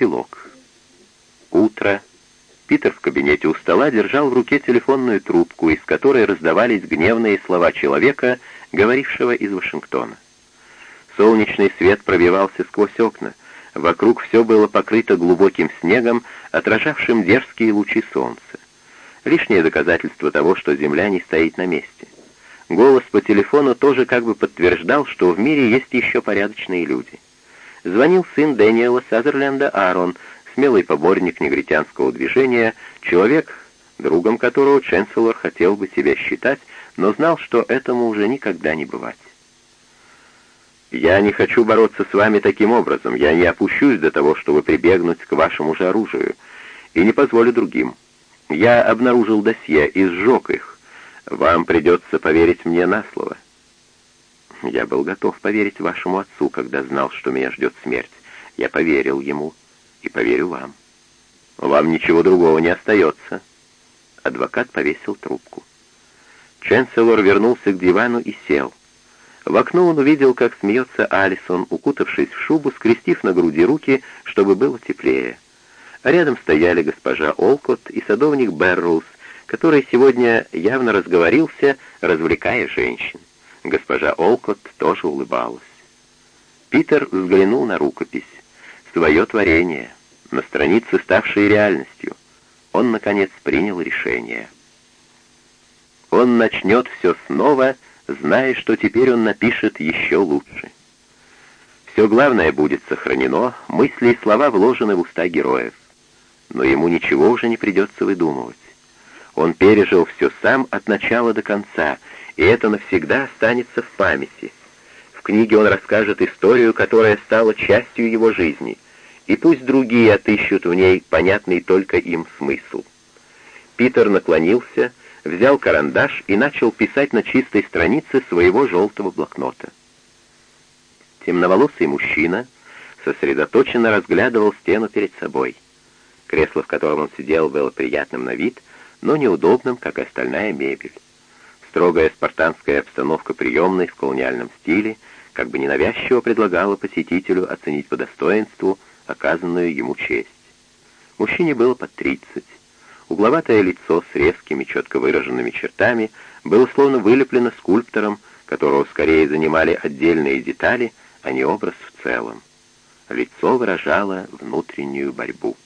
Эпилог. Утро. Питер в кабинете у стола держал в руке телефонную трубку, из которой раздавались гневные слова человека, говорившего из Вашингтона. Солнечный свет пробивался сквозь окна. Вокруг все было покрыто глубоким снегом, отражавшим дерзкие лучи солнца. Лишнее доказательство того, что Земля не стоит на месте. Голос по телефону тоже как бы подтверждал, что в мире есть еще порядочные люди. Звонил сын Дэниела Сазерленда Аарон, смелый поборник негритянского движения, человек, другом которого Ченселор хотел бы себя считать, но знал, что этому уже никогда не бывать. «Я не хочу бороться с вами таким образом, я не опущусь до того, чтобы прибегнуть к вашему же оружию, и не позволю другим. Я обнаружил досье и сжег их. Вам придется поверить мне на слово». Я был готов поверить вашему отцу, когда знал, что меня ждет смерть. Я поверил ему и поверю вам. Вам ничего другого не остается. Адвокат повесил трубку. Ченселор вернулся к дивану и сел. В окно он увидел, как смеется Алисон, укутавшись в шубу, скрестив на груди руки, чтобы было теплее. рядом стояли госпожа Олкот и садовник Берроуз, который сегодня явно разговорился, развлекая женщин. Госпожа Олкот тоже улыбалась. Питер взглянул на рукопись. Свое творение, на странице, ставшие реальностью. Он, наконец, принял решение. Он начнет все снова, зная, что теперь он напишет еще лучше. Все главное будет сохранено, мысли и слова вложены в уста героев. Но ему ничего уже не придется выдумывать. Он пережил все сам от начала до конца, и это навсегда останется в памяти. В книге он расскажет историю, которая стала частью его жизни, и пусть другие отыщут в ней понятный только им смысл. Питер наклонился, взял карандаш и начал писать на чистой странице своего желтого блокнота. Темноволосый мужчина сосредоточенно разглядывал стену перед собой. Кресло, в котором он сидел, было приятным на вид, но неудобным, как остальная мебель. Строгая спартанская обстановка приемной в колониальном стиле как бы ненавязчиво предлагала посетителю оценить по достоинству оказанную ему честь. Мужчине было под тридцать. Угловатое лицо с резкими, четко выраженными чертами было словно вылеплено скульптором, которого скорее занимали отдельные детали, а не образ в целом. Лицо выражало внутреннюю борьбу.